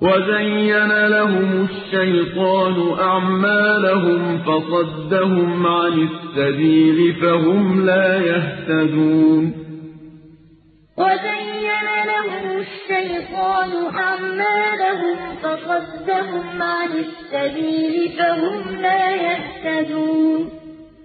وزين لهم الشيطان أعمالهم فصدهم عن السبيل فهم لا يهتدون وزين لهم الشيطان أعمالهم فصدهم عن السبيل فهم لا يهتدون